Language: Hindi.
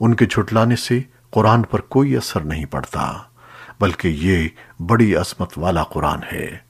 उनके झुटलाने से कुरान पर कोई असर नहीं पड़ता, बल्कि ये बड़ी असमत वाला कुरान है।